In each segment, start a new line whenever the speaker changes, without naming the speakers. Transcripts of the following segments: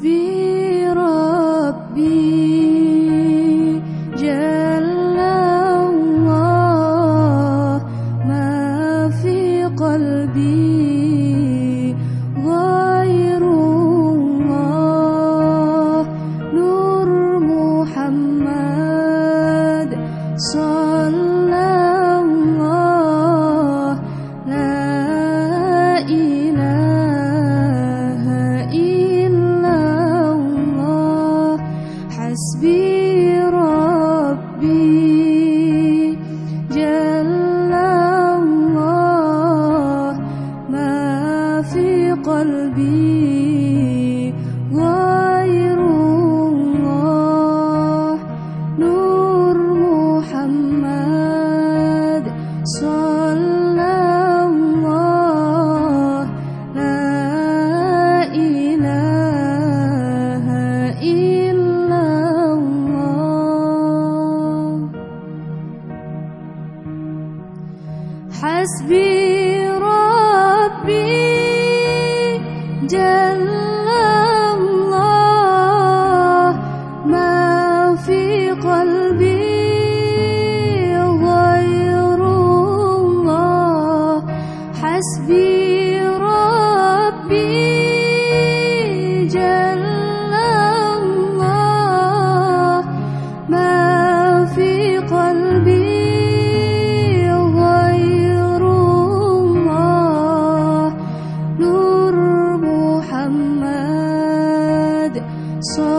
Deus
So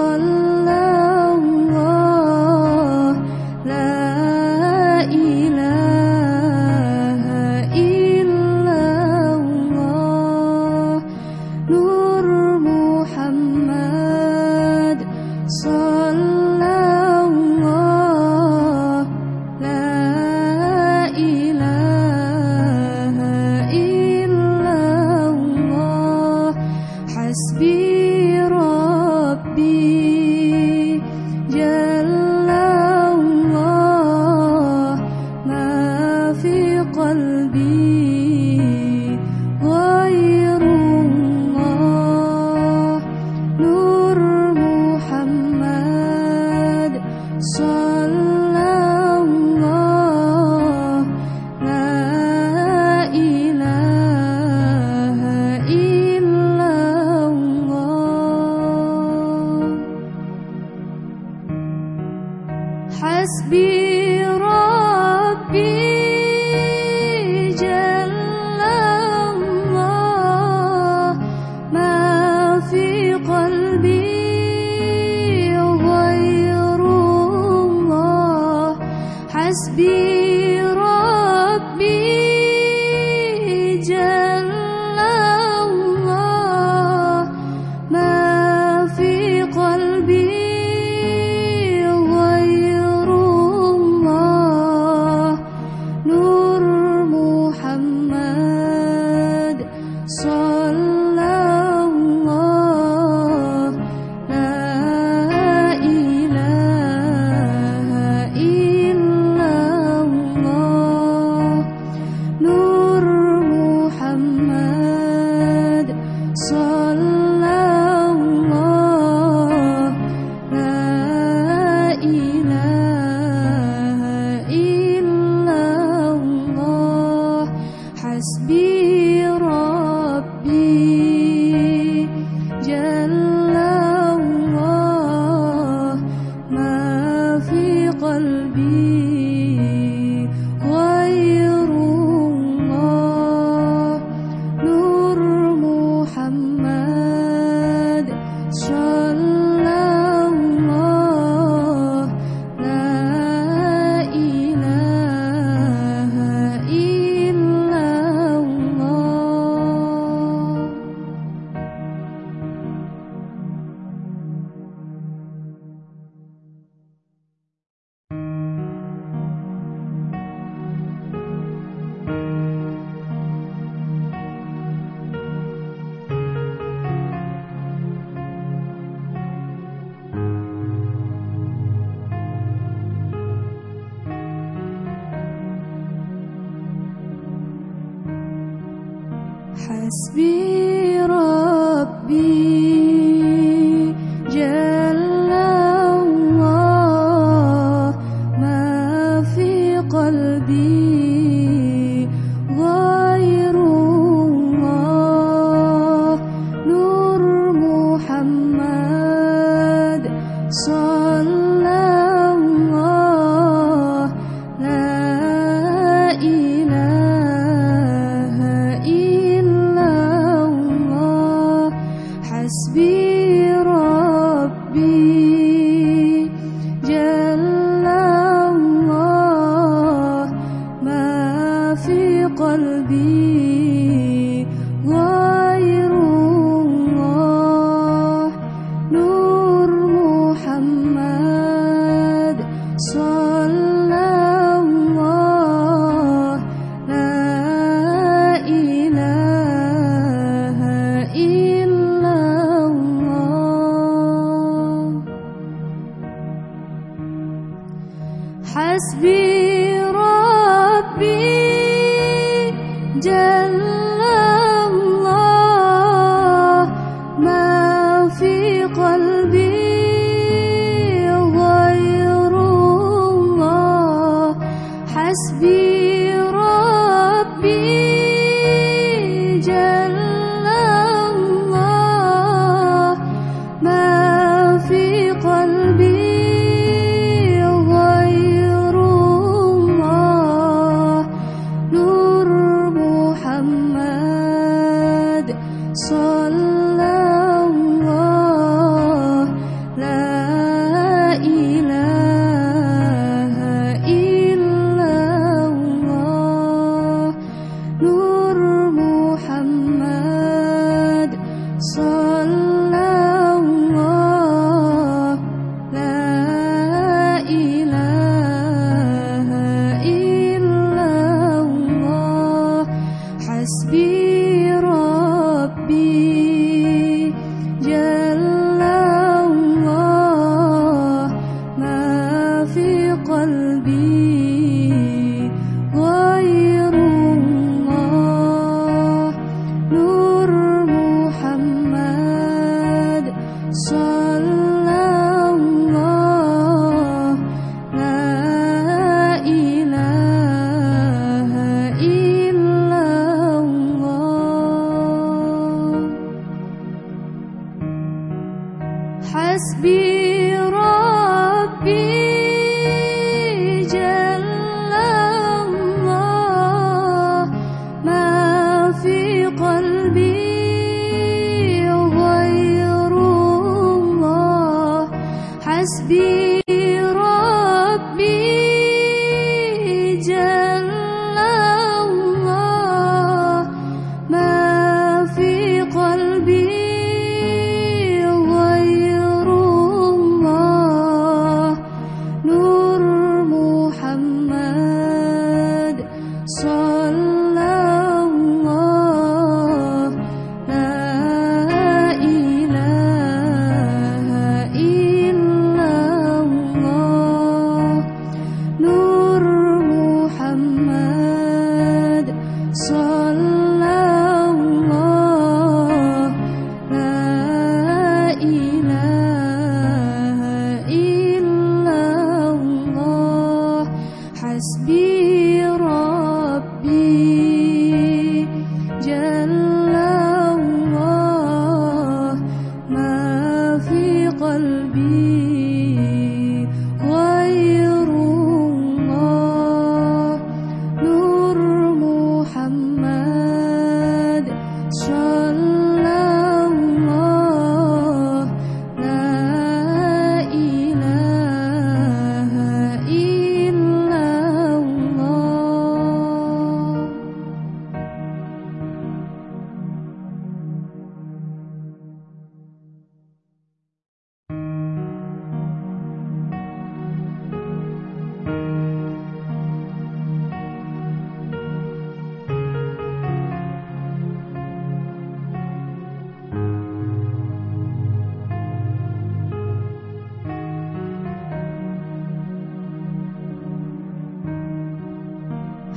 has been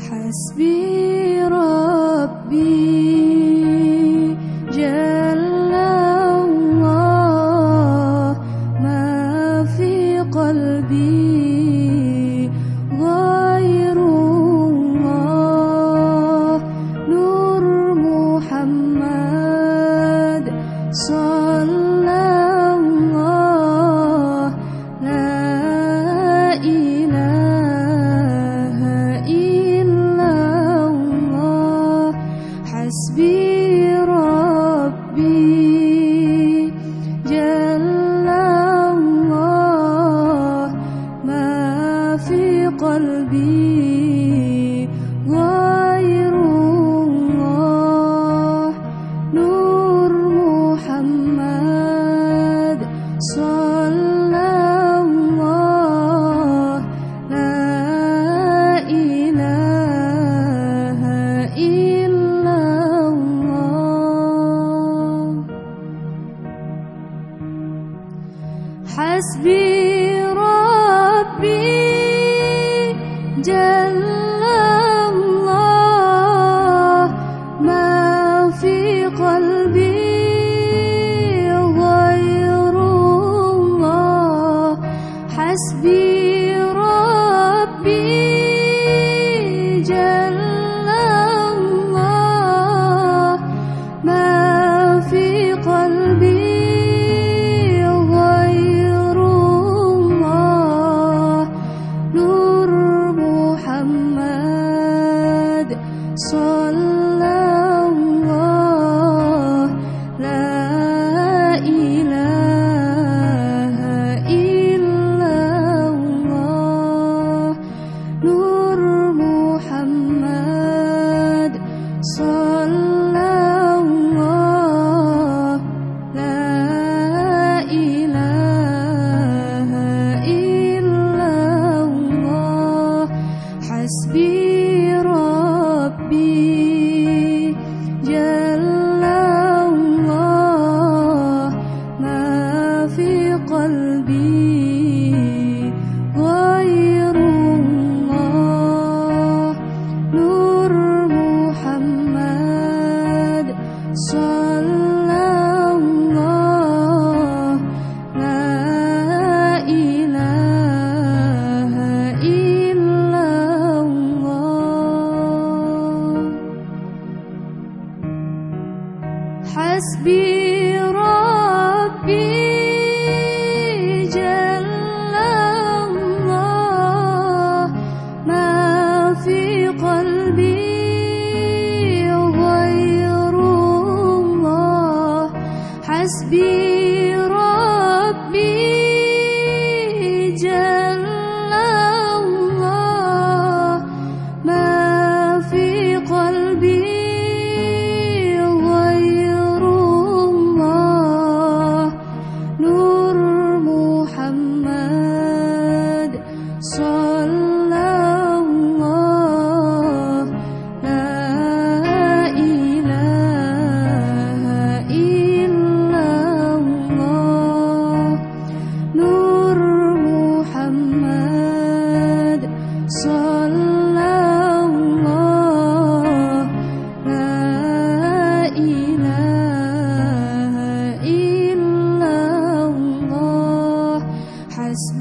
حسبي ربي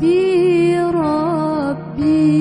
ربي ربي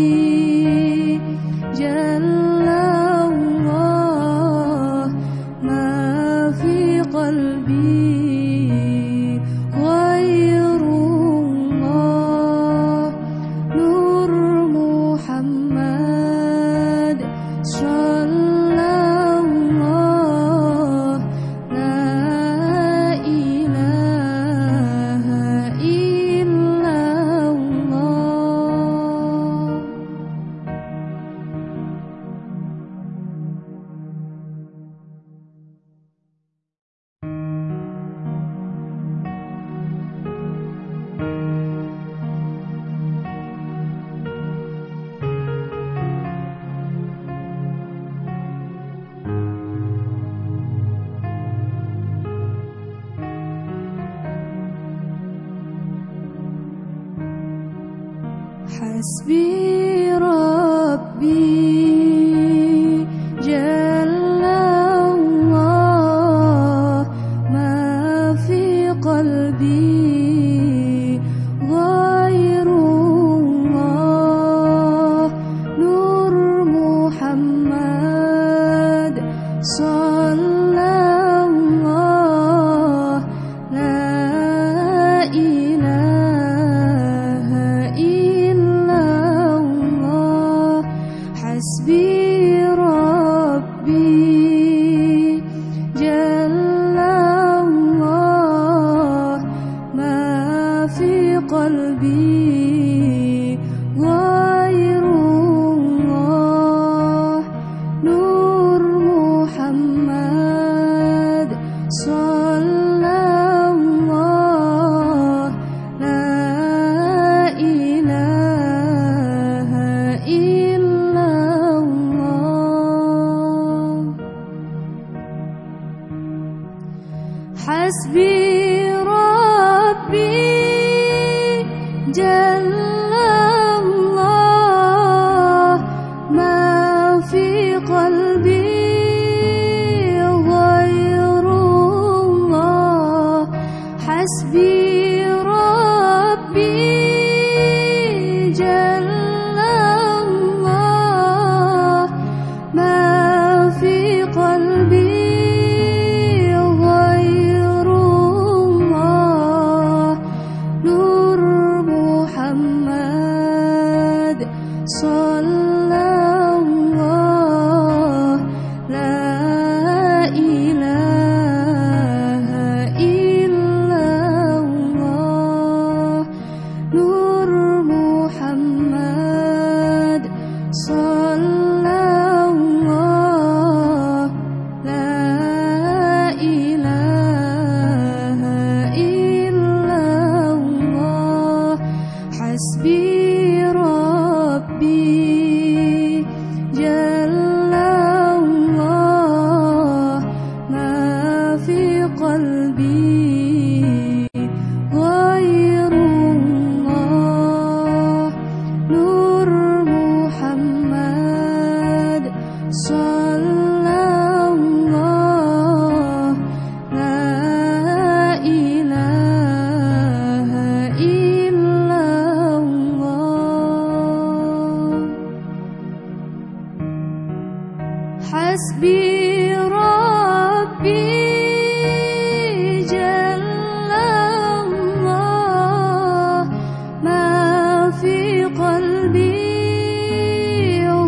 قلبي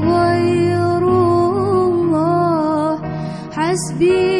غير الله حسبي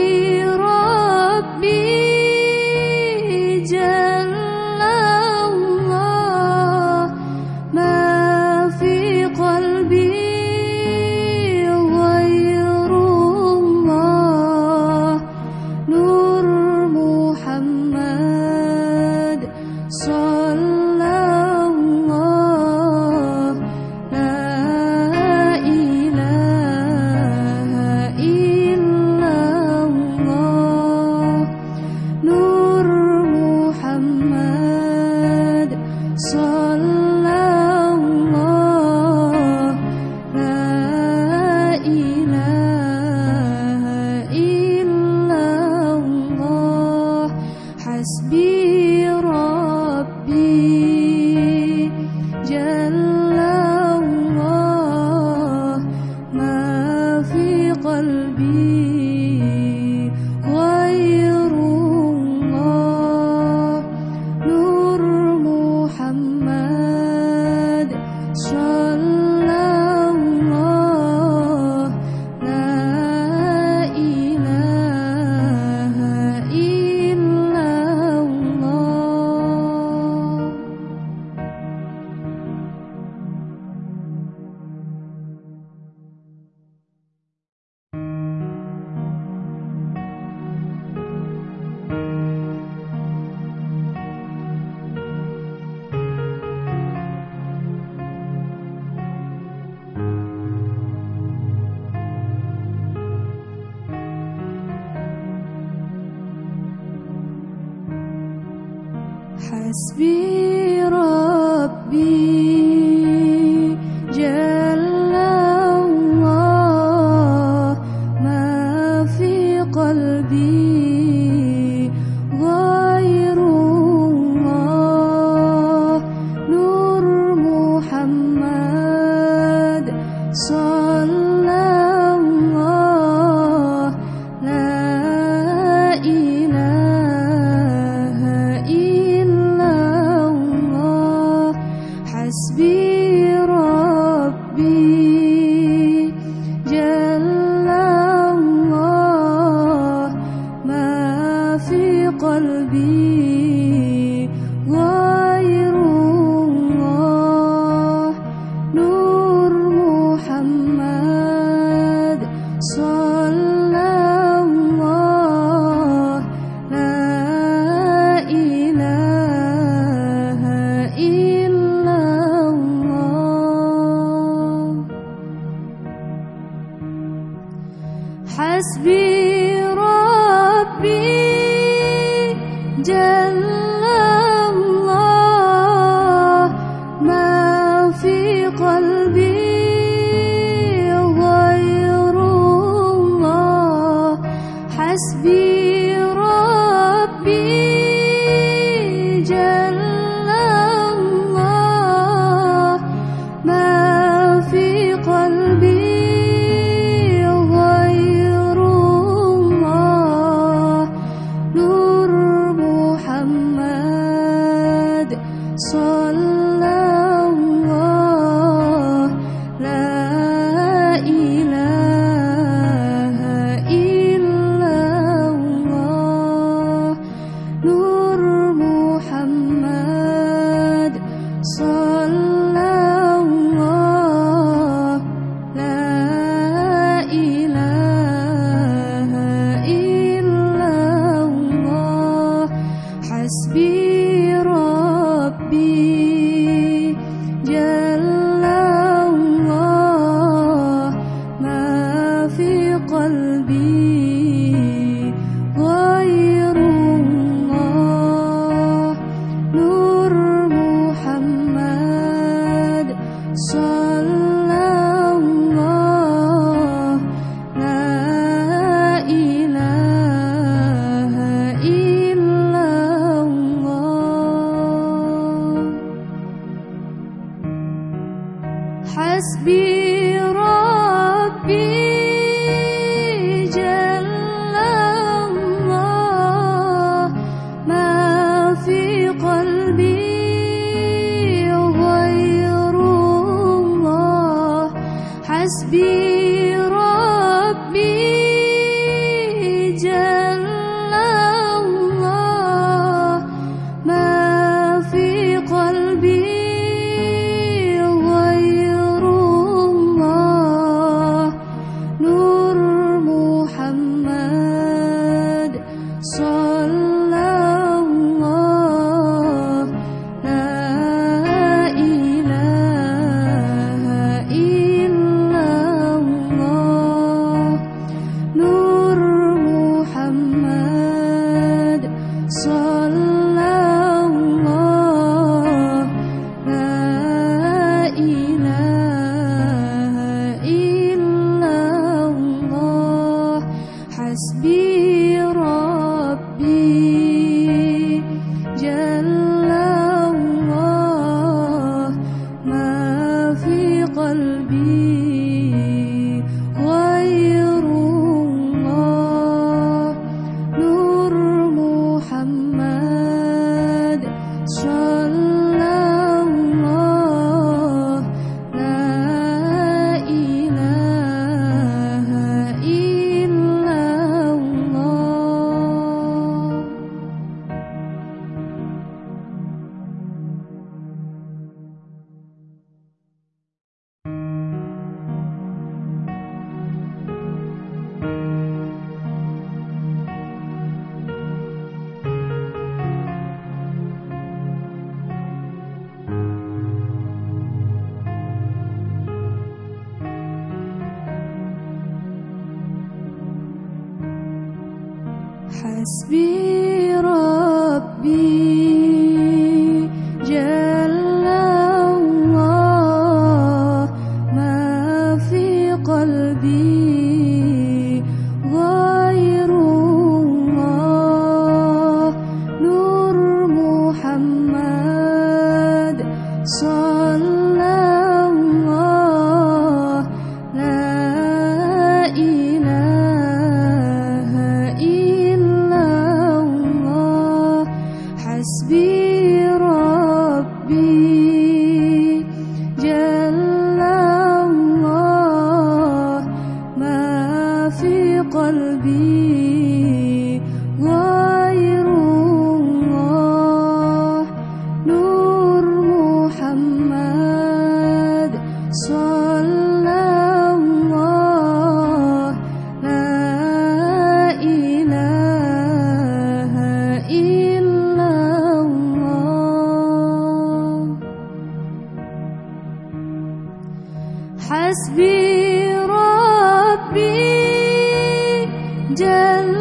真。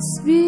Esprit.